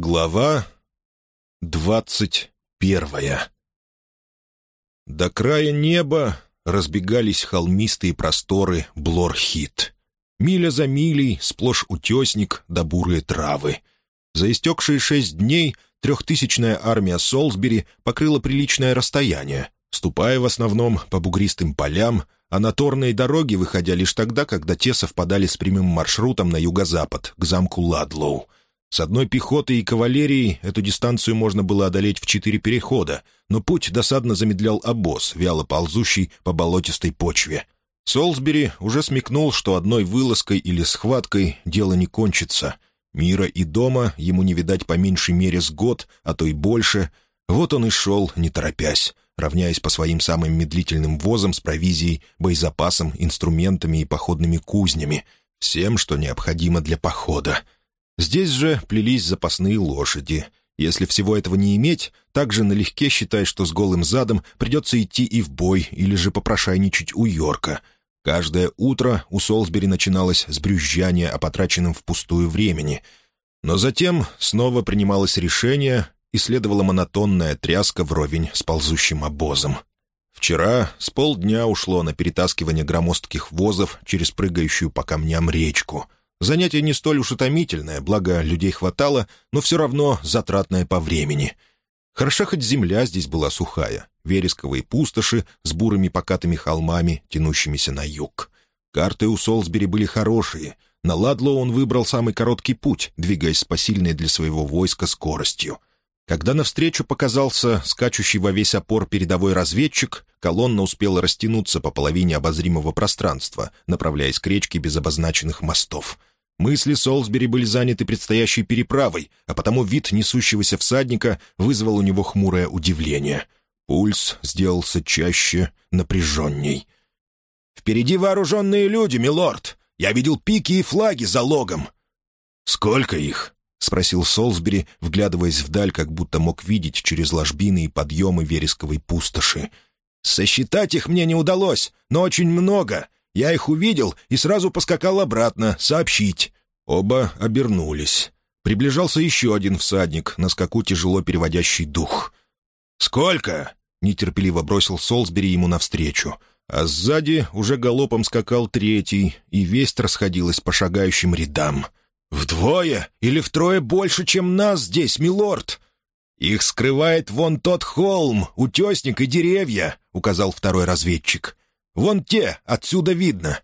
Глава двадцать первая До края неба разбегались холмистые просторы Блорхит. Миля за милей, сплошь утесник да бурые травы. За истекшие шесть дней трехтысячная армия Солсбери покрыла приличное расстояние, ступая в основном по бугристым полям, а на торные дороги выходя лишь тогда, когда те совпадали с прямым маршрутом на юго-запад, к замку Ладлоу — с одной пехотой и кавалерией эту дистанцию можно было одолеть в четыре перехода, но путь досадно замедлял обоз, вяло ползущий по болотистой почве. Солсбери уже смекнул, что одной вылазкой или схваткой дело не кончится. Мира и дома ему не видать по меньшей мере с год, а то и больше. Вот он и шел, не торопясь, равняясь по своим самым медлительным возам с провизией, боезапасом, инструментами и походными кузнями, всем, что необходимо для похода — Здесь же плелись запасные лошади. Если всего этого не иметь, также налегке считай, что с голым задом придется идти и в бой, или же попрошайничать у Йорка. Каждое утро у Солсбери начиналось с брюзжания о потраченном впустую времени. Но затем снова принималось решение, и следовала монотонная тряска вровень с ползущим обозом. Вчера с полдня ушло на перетаскивание громоздких возов через прыгающую по камням речку — Занятие не столь уж утомительное, благо людей хватало, но все равно затратное по времени. Хороша хоть земля здесь была сухая, вересковые пустоши с бурыми покатыми холмами, тянущимися на юг. Карты у Солсбери были хорошие. На Ладло он выбрал самый короткий путь, двигаясь с посильной для своего войска скоростью. Когда навстречу показался скачущий во весь опор передовой разведчик, колонна успела растянуться по половине обозримого пространства, направляясь к речке без обозначенных мостов. Мысли Солсбери были заняты предстоящей переправой, а потому вид несущегося всадника вызвал у него хмурое удивление. Пульс сделался чаще, напряженней. «Впереди вооруженные люди, милорд! Я видел пики и флаги за логом!» «Сколько их?» — спросил Солсбери, вглядываясь вдаль, как будто мог видеть через ложбины и подъемы вересковой пустоши. «Сосчитать их мне не удалось, но очень много. Я их увидел и сразу поскакал обратно, сообщить». Оба обернулись. Приближался еще один всадник, на скаку тяжело переводящий дух. «Сколько?» — нетерпеливо бросил Солсбери ему навстречу. А сзади уже галопом скакал третий, и весть расходилась по шагающим рядам. «Вдвое или втрое больше, чем нас здесь, милорд!» «Их скрывает вон тот холм, утесник и деревья», — указал второй разведчик. Вон те, отсюда видно».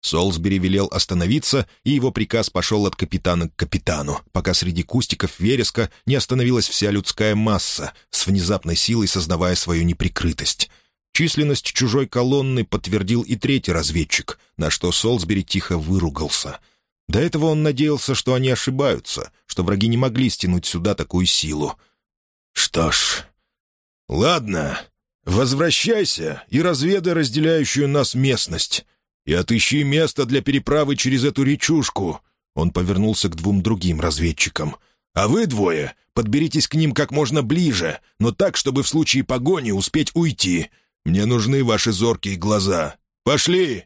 Солсбери велел остановиться, и его приказ пошел от капитана к капитану, пока среди кустиков вереска не остановилась вся людская масса, с внезапной силой создавая свою неприкрытость. Численность чужой колонны подтвердил и третий разведчик, на что Солсбери тихо выругался. До этого он надеялся, что они ошибаются, что враги не могли стянуть сюда такую силу. «Что ж, ладно», «Возвращайся и разведай разделяющую нас местность. И отыщи место для переправы через эту речушку». Он повернулся к двум другим разведчикам. «А вы двое подберитесь к ним как можно ближе, но так, чтобы в случае погони успеть уйти. Мне нужны ваши зоркие глаза. Пошли!»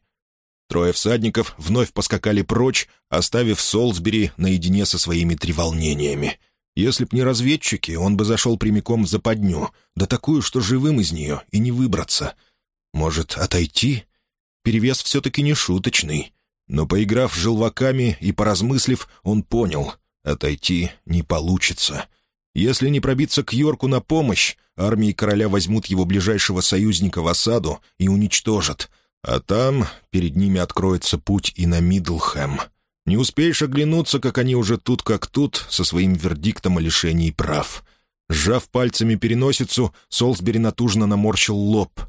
Трое всадников вновь поскакали прочь, оставив Солсбери наедине со своими треволнениями. Если б не разведчики, он бы зашел прямиком в западню, да такую, что живым из нее и не выбраться. Может, отойти? Перевес все-таки не шуточный. Но, поиграв желваками и поразмыслив, он понял — отойти не получится. Если не пробиться к Йорку на помощь, армии короля возьмут его ближайшего союзника в осаду и уничтожат. А там перед ними откроется путь и на Мидлхэм. Не успеешь оглянуться, как они уже тут как тут, со своим вердиктом о лишении прав. Сжав пальцами переносицу, Солсбери натужно наморщил лоб.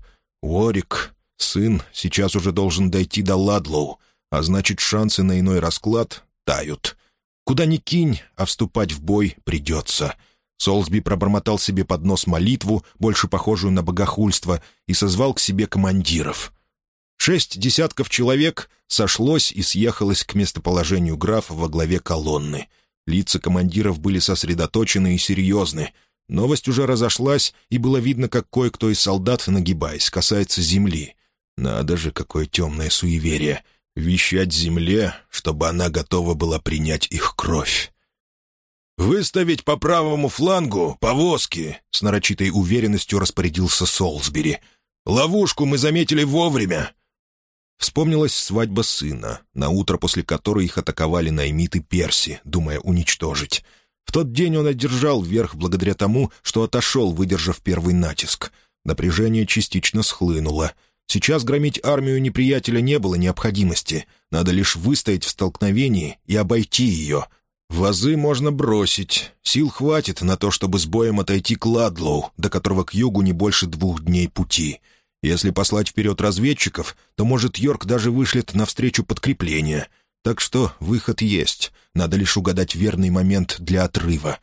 Уорик, сын, сейчас уже должен дойти до Ладлоу, а значит, шансы на иной расклад тают. Куда ни кинь, а вступать в бой придется. Солсби пробормотал себе под нос молитву, больше похожую на богохульство, и созвал к себе командиров — Шесть десятков человек сошлось и съехалось к местоположению графа во главе колонны. Лица командиров были сосредоточены и серьезны. Новость уже разошлась, и было видно, как кое-кто из солдат, нагибаясь, касается земли. Надо же, какое темное суеверие. Вещать земле, чтобы она готова была принять их кровь. «Выставить по правому флангу повозки!» — с нарочитой уверенностью распорядился Солсбери. «Ловушку мы заметили вовремя!» Вспомнилась свадьба сына, на утро после которой их атаковали наймиты Перси, думая уничтожить. В тот день он одержал верх благодаря тому, что отошел, выдержав первый натиск. Напряжение частично схлынуло. Сейчас громить армию неприятеля не было необходимости. Надо лишь выстоять в столкновении и обойти ее. Вазы можно бросить. Сил хватит на то, чтобы с боем отойти к Ладлоу, до которого к югу не больше двух дней пути. Если послать вперед разведчиков, то, может, Йорк даже вышлет навстречу подкрепление. Так что выход есть. Надо лишь угадать верный момент для отрыва.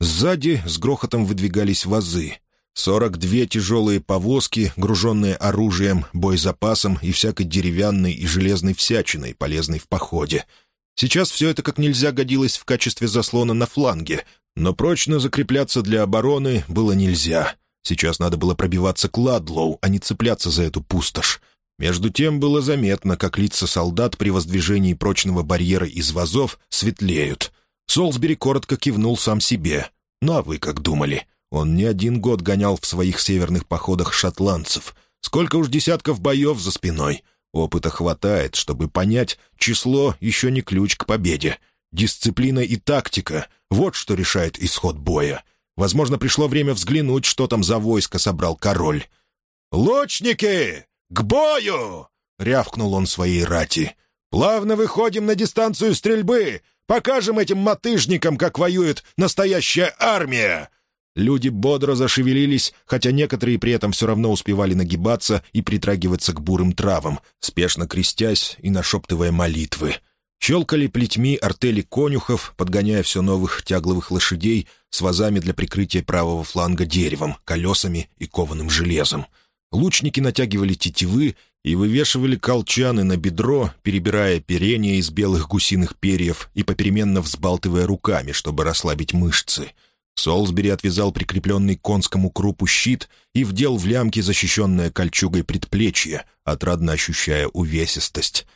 Сзади с грохотом выдвигались вазы. Сорок две тяжелые повозки, груженные оружием, боезапасом и всякой деревянной и железной всячиной, полезной в походе. Сейчас все это как нельзя годилось в качестве заслона на фланге, но прочно закрепляться для обороны было нельзя — Сейчас надо было пробиваться к Ладлоу, а не цепляться за эту пустошь. Между тем было заметно, как лица солдат при воздвижении прочного барьера из вазов светлеют. Солсбери коротко кивнул сам себе. «Ну а вы как думали?» Он не один год гонял в своих северных походах шотландцев. Сколько уж десятков боев за спиной. Опыта хватает, чтобы понять, число еще не ключ к победе. Дисциплина и тактика — вот что решает исход боя. Возможно, пришло время взглянуть, что там за войско собрал король. «Лучники! К бою!» — рявкнул он своей рати. «Плавно выходим на дистанцию стрельбы! Покажем этим мотыжникам, как воюет настоящая армия!» Люди бодро зашевелились, хотя некоторые при этом все равно успевали нагибаться и притрагиваться к бурым травам, спешно крестясь и нашептывая молитвы. Щелкали плетьми артели конюхов, подгоняя все новых тягловых лошадей с вазами для прикрытия правого фланга деревом, колесами и кованым железом. Лучники натягивали тетивы и вывешивали колчаны на бедро, перебирая перение из белых гусиных перьев и попеременно взбалтывая руками, чтобы расслабить мышцы. Солсбери отвязал прикрепленный к конскому крупу щит и вдел в лямки защищенное кольчугой предплечье, отрадно ощущая увесистость.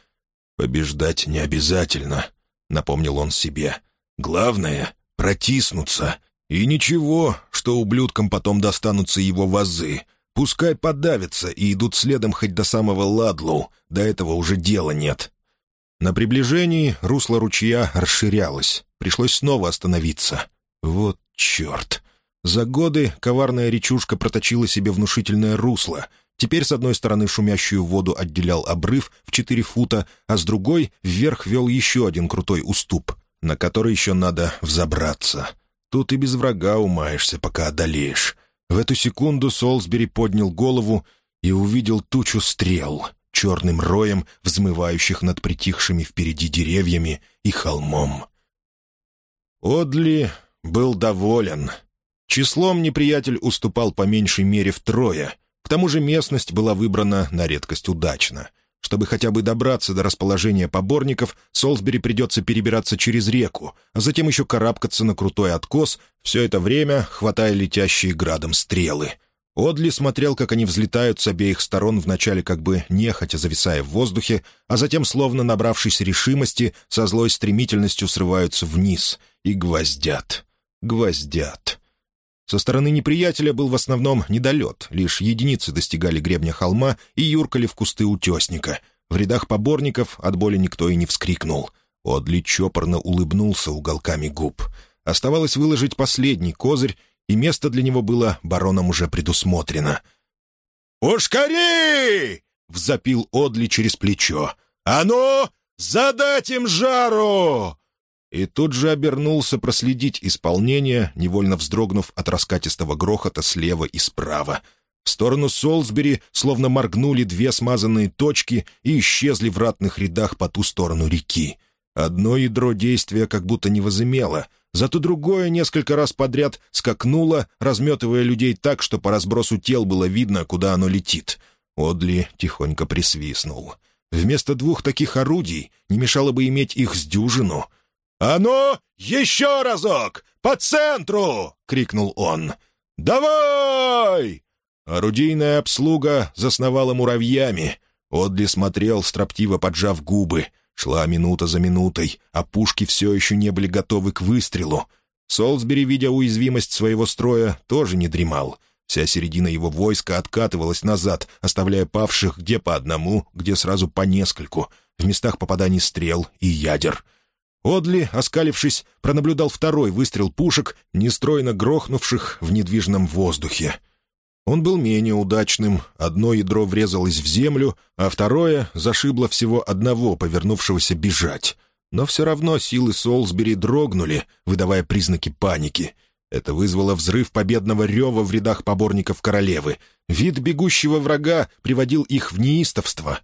«Побеждать не обязательно», — напомнил он себе. «Главное — протиснуться. И ничего, что ублюдкам потом достанутся его вазы. Пускай подавятся и идут следом хоть до самого Ладлоу, до этого уже дела нет». На приближении русло ручья расширялось. Пришлось снова остановиться. Вот черт! За годы коварная речушка проточила себе внушительное русло — Теперь с одной стороны шумящую воду отделял обрыв в четыре фута, а с другой вверх вел еще один крутой уступ, на который еще надо взобраться. Тут и без врага умаешься, пока одолеешь. В эту секунду Солсбери поднял голову и увидел тучу стрел, черным роем, взмывающих над притихшими впереди деревьями и холмом. Одли был доволен. Числом неприятель уступал по меньшей мере втрое, к тому же местность была выбрана на редкость удачно. Чтобы хотя бы добраться до расположения поборников, Солсбери придется перебираться через реку, а затем еще карабкаться на крутой откос, все это время хватая летящие градом стрелы. Одли смотрел, как они взлетают с обеих сторон, вначале как бы нехотя зависая в воздухе, а затем, словно набравшись решимости, со злой стремительностью срываются вниз и гвоздят. Гвоздят. Со стороны неприятеля был в основном недолет, лишь единицы достигали гребня холма и юркали в кусты утесника. В рядах поборников от боли никто и не вскрикнул. Одли чопорно улыбнулся уголками губ. Оставалось выложить последний козырь, и место для него было бароном уже предусмотрено. «Ушкари!» — взопил Одли через плечо. «А ну, задать им жару!» И тут же обернулся проследить исполнение, невольно вздрогнув от раскатистого грохота слева и справа. В сторону Солсбери словно моргнули две смазанные точки и исчезли в ратных рядах по ту сторону реки. Одно ядро действия как будто не возымело, зато другое несколько раз подряд скакнуло, разметывая людей так, что по разбросу тел было видно, куда оно летит. Одли тихонько присвистнул. Вместо двух таких орудий не мешало бы иметь их с дюжину — «А ну, еще разок! По центру!» — крикнул он. «Давай!» Орудийная обслуга засновала муравьями. Одли смотрел, строптиво поджав губы. Шла минута за минутой, а пушки все еще не были готовы к выстрелу. Солсбери, видя уязвимость своего строя, тоже не дремал. Вся середина его войска откатывалась назад, оставляя павших где по одному, где сразу по нескольку, в местах попаданий стрел и ядер. Одли, оскалившись, пронаблюдал второй выстрел пушек, нестройно грохнувших в недвижном воздухе. Он был менее удачным, одно ядро врезалось в землю, а второе зашибло всего одного, повернувшегося бежать. Но все равно силы Солсбери дрогнули, выдавая признаки паники. Это вызвало взрыв победного рева в рядах поборников королевы. Вид бегущего врага приводил их в неистовство.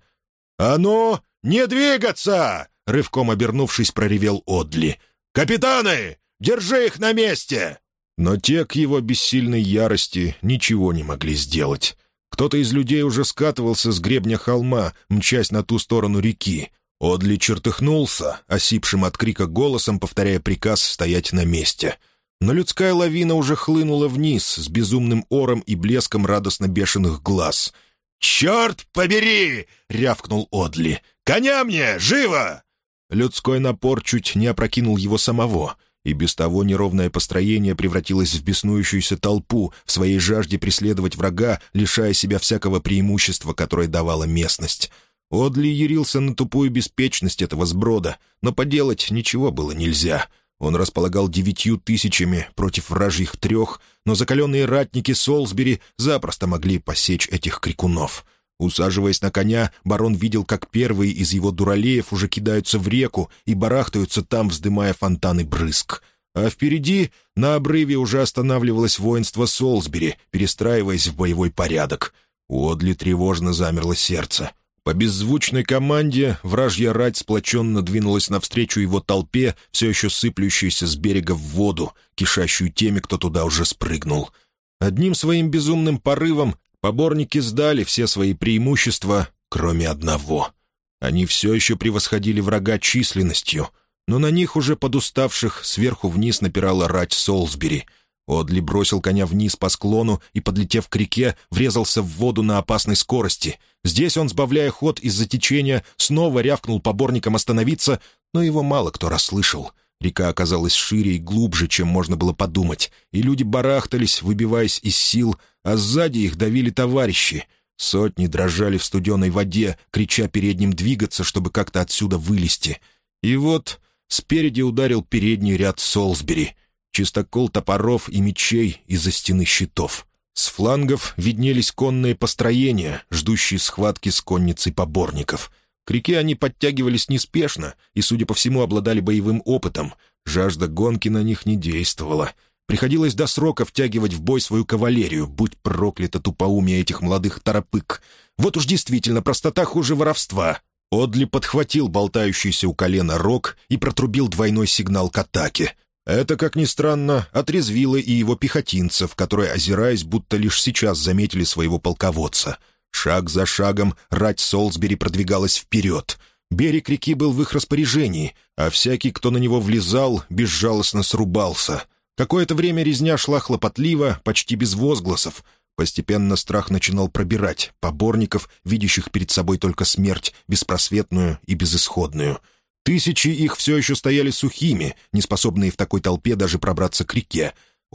«А ну, не двигаться!» — рывком обернувшись, проревел Одли. «Капитаны, держи их на месте!» Но те к его бессильной ярости ничего не могли сделать. Кто-то из людей уже скатывался с гребня холма, мчась на ту сторону реки. Одли чертыхнулся, осипшим от крика голосом, повторяя приказ стоять на месте. Но людская лавина уже хлынула вниз с безумным ором и блеском радостно бешеных глаз. «Черт побери!» — рявкнул Одли. «Коня мне! Живо!» Людской напор чуть не опрокинул его самого — и без того неровное построение превратилось в беснующуюся толпу в своей жажде преследовать врага, лишая себя всякого преимущества, которое давала местность. Одли ярился на тупую беспечность этого сброда, но поделать ничего было нельзя. Он располагал девятью тысячами против вражьих трех, но закаленные ратники Солсбери запросто могли посечь этих крикунов — Усаживаясь на коня, барон видел, как первые из его дуралеев уже кидаются в реку и барахтаются там, вздымая фонтаны брызг. А впереди, на обрыве, уже останавливалось воинство Солсбери, перестраиваясь в боевой порядок. У Одли тревожно замерло сердце. По беззвучной команде вражья рать сплоченно двинулась навстречу его толпе, все еще сыплющейся с берега в воду, кишащую теми, кто туда уже спрыгнул. Одним своим безумным порывом Поборники сдали все свои преимущества, кроме одного. Они все еще превосходили врага численностью, но на них уже подуставших сверху вниз напирала рать Солсбери. Одли бросил коня вниз по склону и, подлетев к реке, врезался в воду на опасной скорости. Здесь он, сбавляя ход из-за течения, снова рявкнул поборникам остановиться, но его мало кто расслышал — Река оказалась шире и глубже, чем можно было подумать, и люди барахтались, выбиваясь из сил, а сзади их давили товарищи. Сотни дрожали в студеной воде, крича передним двигаться, чтобы как-то отсюда вылезти. И вот спереди ударил передний ряд Солсбери. Чистокол топоров и мечей из-за стены щитов. С флангов виднелись конные построения, ждущие схватки с конницей поборников — к реке они подтягивались неспешно и, судя по всему, обладали боевым опытом. Жажда гонки на них не действовала. Приходилось до срока втягивать в бой свою кавалерию, будь проклято тупоумие этих молодых торопык. Вот уж действительно простота хуже воровства. Одли подхватил болтающийся у колена рог и протрубил двойной сигнал к атаке. Это, как ни странно, отрезвило и его пехотинцев, которые, озираясь, будто лишь сейчас заметили своего полководца — Шаг за шагом рать Солсбери продвигалась вперед. Берег реки был в их распоряжении, а всякий, кто на него влезал, безжалостно срубался. Какое-то время резня шла хлопотливо, почти без возгласов. Постепенно страх начинал пробирать поборников, видящих перед собой только смерть, беспросветную и безысходную. Тысячи их все еще стояли сухими, неспособные в такой толпе даже пробраться к реке,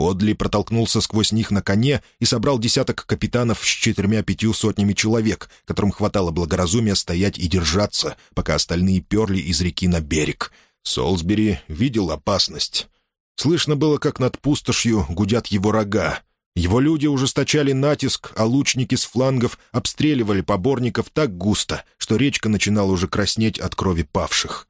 Одли протолкнулся сквозь них на коне и собрал десяток капитанов с четырьмя-пятью сотнями человек, которым хватало благоразумия стоять и держаться, пока остальные перли из реки на берег. Солсбери видел опасность. Слышно было, как над пустошью гудят его рога. Его люди ужесточали натиск, а лучники с флангов обстреливали поборников так густо, что речка начинала уже краснеть от крови павших.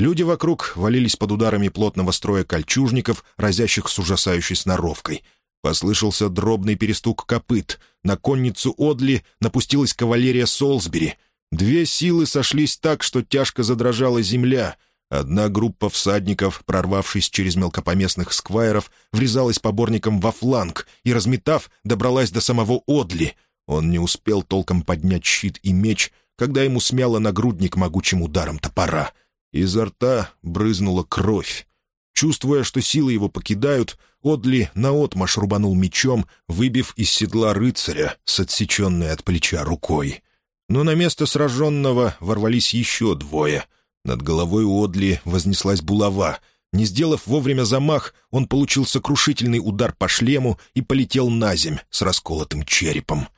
Люди вокруг валились под ударами плотного строя кольчужников, разящих с ужасающей сноровкой. Послышался дробный перестук копыт. На конницу Одли напустилась кавалерия Солсбери. Две силы сошлись так, что тяжко задрожала земля. Одна группа всадников, прорвавшись через мелкопоместных сквайров, врезалась поборникам во фланг и, разметав, добралась до самого Одли. Он не успел толком поднять щит и меч, когда ему смяло нагрудник могучим ударом топора — Изо рта брызнула кровь. Чувствуя, что силы его покидают, Одли наотмашь рубанул мечом, выбив из седла рыцаря с отсеченной от плеча рукой. Но на место сраженного ворвались еще двое. Над головой у Одли вознеслась булава. Не сделав вовремя замах, он получил сокрушительный удар по шлему и полетел на земь с расколотым черепом.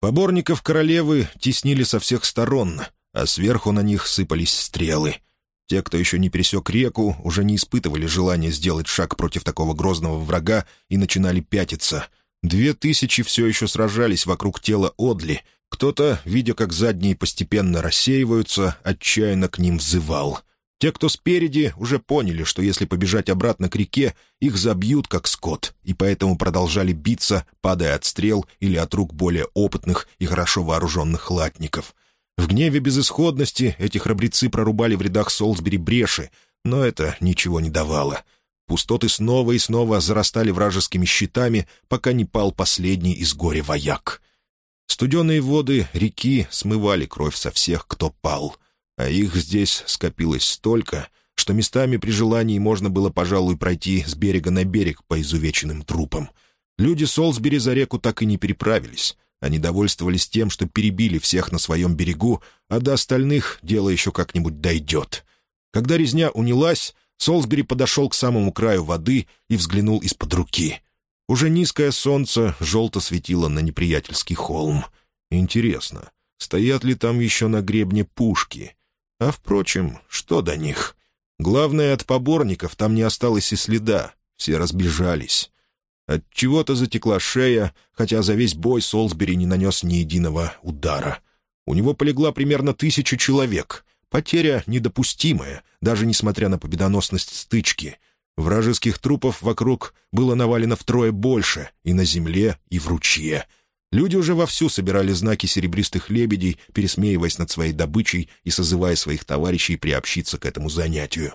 Поборников королевы теснили со всех сторон, а сверху на них сыпались стрелы. Те, кто еще не пересек реку, уже не испытывали желания сделать шаг против такого грозного врага и начинали пятиться. Две тысячи все еще сражались вокруг тела Одли. Кто-то, видя, как задние постепенно рассеиваются, отчаянно к ним взывал — те, кто спереди, уже поняли, что если побежать обратно к реке, их забьют, как скот, и поэтому продолжали биться, падая от стрел или от рук более опытных и хорошо вооруженных латников. В гневе безысходности эти храбрецы прорубали в рядах Солсбери бреши, но это ничего не давало. Пустоты снова и снова зарастали вражескими щитами, пока не пал последний из горя вояк. Студеные воды реки смывали кровь со всех, кто пал — а их здесь скопилось столько, что местами при желании можно было, пожалуй, пройти с берега на берег по изувеченным трупам. Люди Солсбери за реку так и не переправились. Они довольствовались тем, что перебили всех на своем берегу, а до остальных дело еще как-нибудь дойдет. Когда резня унялась, Солсбери подошел к самому краю воды и взглянул из-под руки. Уже низкое солнце желто светило на неприятельский холм. Интересно, стоят ли там еще на гребне пушки? А, впрочем, что до них? Главное, от поборников там не осталось и следа. Все разбежались. От чего-то затекла шея, хотя за весь бой Солсбери не нанес ни единого удара. У него полегла примерно тысяча человек. Потеря недопустимая, даже несмотря на победоносность стычки. Вражеских трупов вокруг было навалено втрое больше и на земле, и в ручье — Люди уже вовсю собирали знаки серебристых лебедей, пересмеиваясь над своей добычей и созывая своих товарищей приобщиться к этому занятию.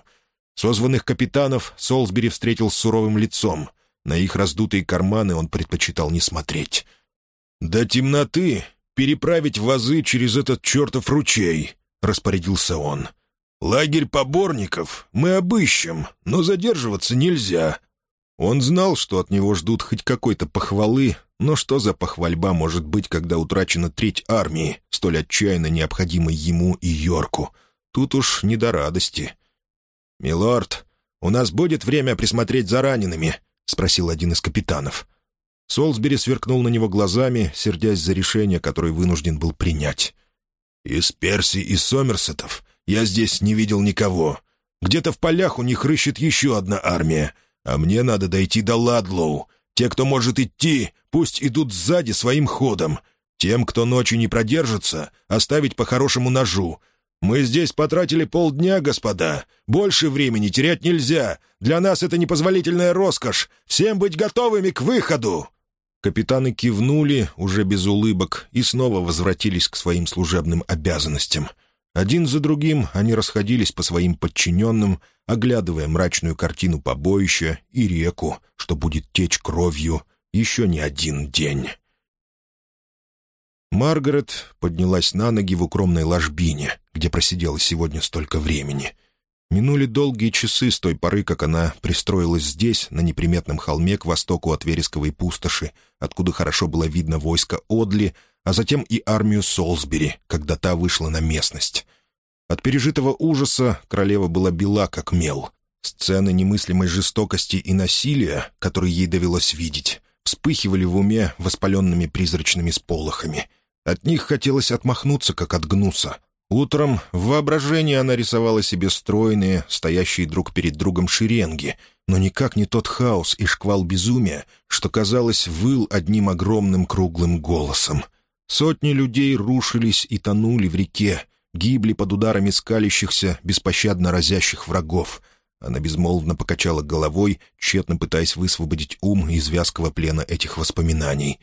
Созванных капитанов Солсбери встретил с суровым лицом. На их раздутые карманы он предпочитал не смотреть. «До темноты переправить вазы через этот чертов ручей», — распорядился он. «Лагерь поборников мы обыщем, но задерживаться нельзя». Он знал, что от него ждут хоть какой-то похвалы, но что за похвальба может быть, когда утрачена треть армии, столь отчаянно необходимой ему и Йорку? Тут уж не до радости. «Милорд, у нас будет время присмотреть за ранеными?» — спросил один из капитанов. Солсбери сверкнул на него глазами, сердясь за решение, которое вынужден был принять. «Из Перси и Сомерсетов я здесь не видел никого. Где-то в полях у них рыщет еще одна армия, а мне надо дойти до Ладлоу, те, кто может идти, пусть идут сзади своим ходом. Тем, кто ночью не продержится, оставить по хорошему ножу. Мы здесь потратили полдня, господа. Больше времени терять нельзя. Для нас это непозволительная роскошь. Всем быть готовыми к выходу!» Капитаны кивнули, уже без улыбок, и снова возвратились к своим служебным обязанностям — один за другим они расходились по своим подчиненным, оглядывая мрачную картину побоища и реку, что будет течь кровью еще не один день. Маргарет поднялась на ноги в укромной ложбине, где просидела сегодня столько времени. Минули долгие часы с той поры, как она пристроилась здесь, на неприметном холме к востоку от Вересковой пустоши, откуда хорошо было видно войско Одли, а затем и армию Солсбери, когда та вышла на местность. От пережитого ужаса королева была бела, как мел. Сцены немыслимой жестокости и насилия, которые ей довелось видеть, вспыхивали в уме воспаленными призрачными сполохами. От них хотелось отмахнуться, как от гнуса. Утром в воображении она рисовала себе стройные, стоящие друг перед другом шеренги, но никак не тот хаос и шквал безумия, что, казалось, выл одним огромным круглым голосом — Сотни людей рушились и тонули в реке, гибли под ударами скалящихся, беспощадно разящих врагов. Она безмолвно покачала головой, тщетно пытаясь высвободить ум из вязкого плена этих воспоминаний.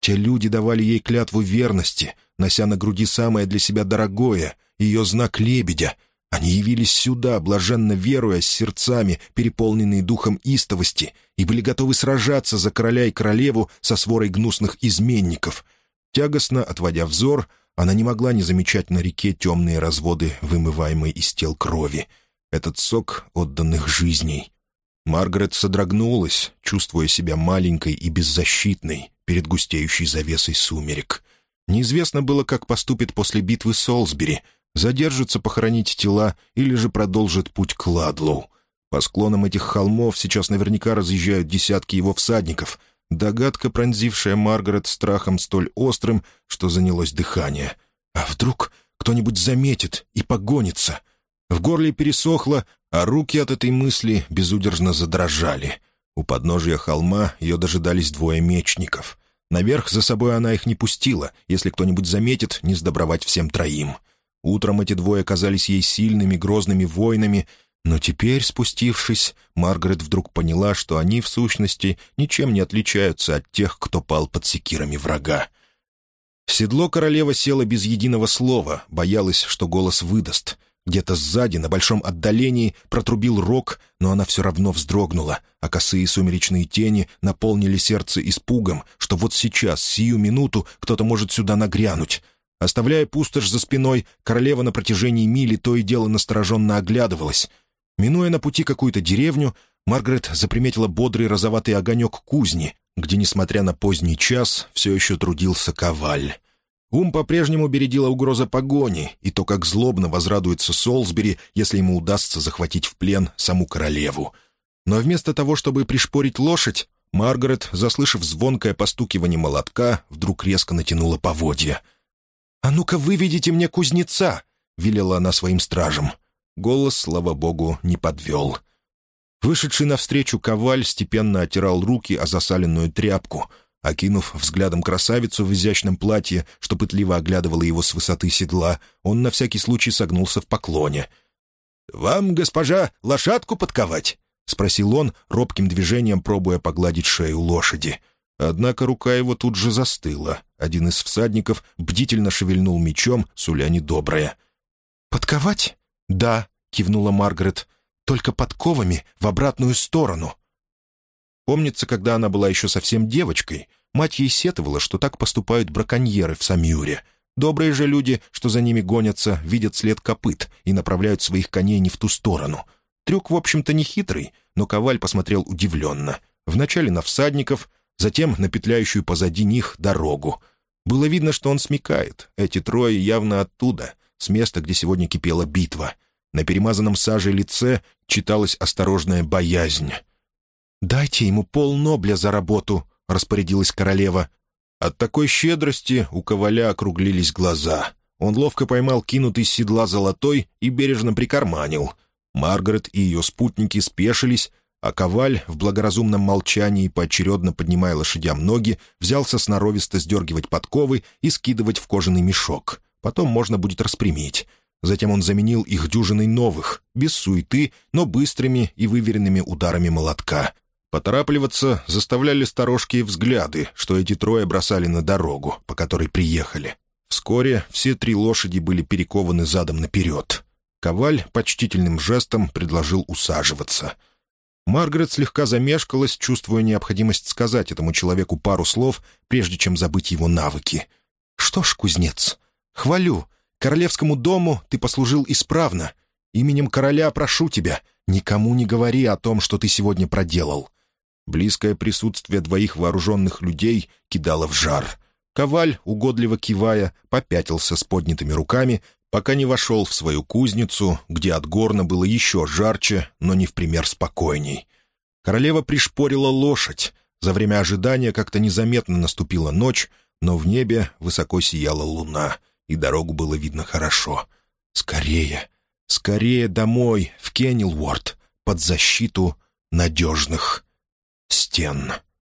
Те люди давали ей клятву верности, нося на груди самое для себя дорогое — ее знак лебедя. Они явились сюда, блаженно веруя, с сердцами, переполненные духом истовости, и были готовы сражаться за короля и королеву со сворой гнусных изменников — Тягостно отводя взор, она не могла не замечать на реке темные разводы, вымываемые из тел крови. Этот сок отданных жизней. Маргарет содрогнулась, чувствуя себя маленькой и беззащитной перед густеющей завесой сумерек. Неизвестно было, как поступит после битвы Солсбери, задержится похоронить тела или же продолжит путь к Ладлоу. По склонам этих холмов сейчас наверняка разъезжают десятки его всадников. Догадка, пронзившая Маргарет страхом столь острым, что занялось дыхание. А вдруг кто-нибудь заметит и погонится? В горле пересохло, а руки от этой мысли безудержно задрожали. У подножия холма ее дожидались двое мечников. Наверх за собой она их не пустила, если кто-нибудь заметит, не сдобровать всем троим. Утром эти двое казались ей сильными, грозными воинами, но теперь, спустившись, Маргарет вдруг поняла, что они, в сущности, ничем не отличаются от тех, кто пал под секирами врага. В седло королева села без единого слова, боялась, что голос выдаст. Где-то сзади, на большом отдалении, протрубил рог, но она все равно вздрогнула, а косые сумеречные тени наполнили сердце испугом, что вот сейчас, сию минуту, кто-то может сюда нагрянуть. Оставляя пустошь за спиной, королева на протяжении мили то и дело настороженно оглядывалась. Минуя на пути какую-то деревню, Маргарет заприметила бодрый розоватый огонек кузни, где, несмотря на поздний час, все еще трудился коваль. Ум по-прежнему бередила угроза погони и то, как злобно возрадуется Солсбери, если ему удастся захватить в плен саму королеву. Но вместо того, чтобы пришпорить лошадь, Маргарет, заслышав звонкое постукивание молотка, вдруг резко натянула поводья. «А ну-ка выведите мне кузнеца!» — велела она своим стражам. Голос, слава богу, не подвел. Вышедший навстречу коваль степенно отирал руки о засаленную тряпку — Окинув взглядом красавицу в изящном платье, что пытливо оглядывала его с высоты седла, он на всякий случай согнулся в поклоне. «Вам, госпожа, лошадку подковать?» — спросил он, робким движением пробуя погладить шею лошади. Однако рука его тут же застыла. Один из всадников бдительно шевельнул мечом, суля недоброе. «Подковать?» «Да», — кивнула Маргарет. «Только подковами в обратную сторону». Помнится, когда она была еще совсем девочкой, мать ей сетовала, что так поступают браконьеры в Самюре. Добрые же люди, что за ними гонятся, видят след копыт и направляют своих коней не в ту сторону. Трюк, в общем-то, не хитрый, но Коваль посмотрел удивленно. Вначале на всадников, затем на петляющую позади них дорогу. Было видно, что он смекает. Эти трое явно оттуда, с места, где сегодня кипела битва. На перемазанном саже лице читалась осторожная боязнь. «Дайте ему пол Нобля за работу», — распорядилась королева. От такой щедрости у коваля округлились глаза. Он ловко поймал кинутый с седла золотой и бережно прикарманил. Маргарет и ее спутники спешились, а коваль, в благоразумном молчании, поочередно поднимая лошадям ноги, взялся сноровисто сдергивать подковы и скидывать в кожаный мешок. Потом можно будет распрямить. Затем он заменил их дюжиной новых, без суеты, но быстрыми и выверенными ударами молотка — Поторапливаться заставляли сторожкие взгляды, что эти трое бросали на дорогу, по которой приехали. Вскоре все три лошади были перекованы задом наперед. Коваль почтительным жестом предложил усаживаться. Маргарет слегка замешкалась, чувствуя необходимость сказать этому человеку пару слов, прежде чем забыть его навыки. «Что ж, кузнец, хвалю. Королевскому дому ты послужил исправно. Именем короля прошу тебя, никому не говори о том, что ты сегодня проделал. Близкое присутствие двоих вооруженных людей кидало в жар. Коваль, угодливо кивая, попятился с поднятыми руками, пока не вошел в свою кузницу, где от горна было еще жарче, но не в пример спокойней. Королева пришпорила лошадь. За время ожидания как-то незаметно наступила ночь, но в небе высоко сияла луна, и дорогу было видно хорошо. «Скорее, скорее домой, в Кеннелворд, под защиту надежных стен.